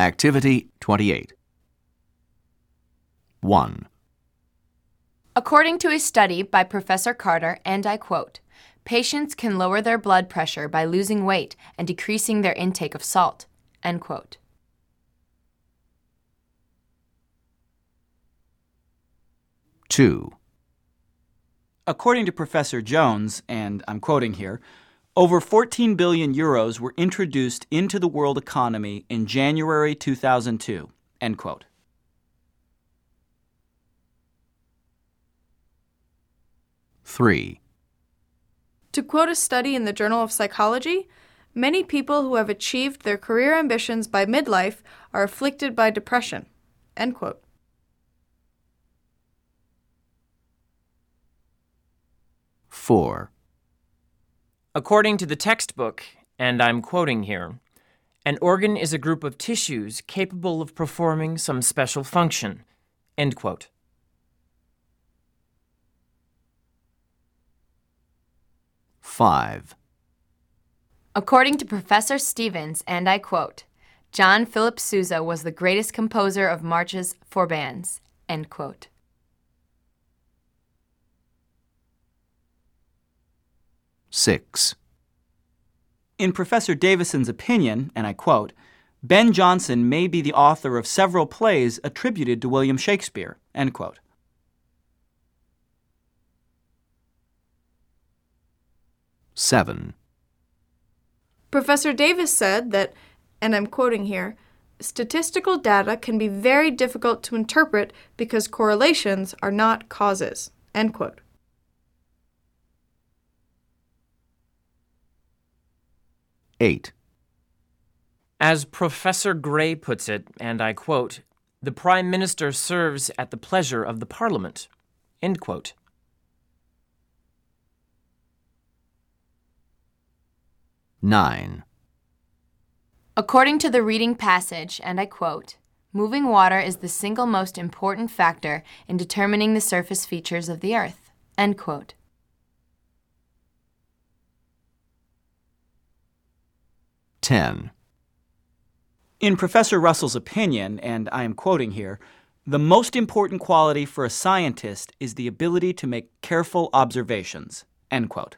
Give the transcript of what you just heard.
Activity 28. 1. According to a study by Professor Carter, and I quote, patients can lower their blood pressure by losing weight and decreasing their intake of salt. End quote. 2. According to Professor Jones, and I'm quoting here, over 14 billion euros were introduced into the world economy in January 2002. End quote. 3. To quote a study in the Journal of Psychology, many people who have achieved their career ambitions by midlife are afflicted by depression. End quote. 4. According to the textbook, and I'm quoting here, an organ is a group of tissues capable of performing some special function. End quote. 5. According to Professor Stevens, and I quote, John Philip Sousa was the greatest composer of marches for bands. End quote. 6. In Professor Davison's opinion, and I quote, Ben Jonson may be the author of several plays attributed to William Shakespeare. End quote. 7. Professor Davis said that, and I'm quoting here, statistical data can be very difficult to interpret because correlations are not causes. End quote. 8. As Professor Gray puts it, and I quote, the Prime Minister serves at the pleasure of the Parliament. End quote. 9. According to the reading passage, and I quote, moving water is the single most important factor in determining the surface features of the earth. End quote. 10. In Professor Russell's opinion, and I am quoting here, the most important quality for a scientist is the ability to make careful observations. End quote.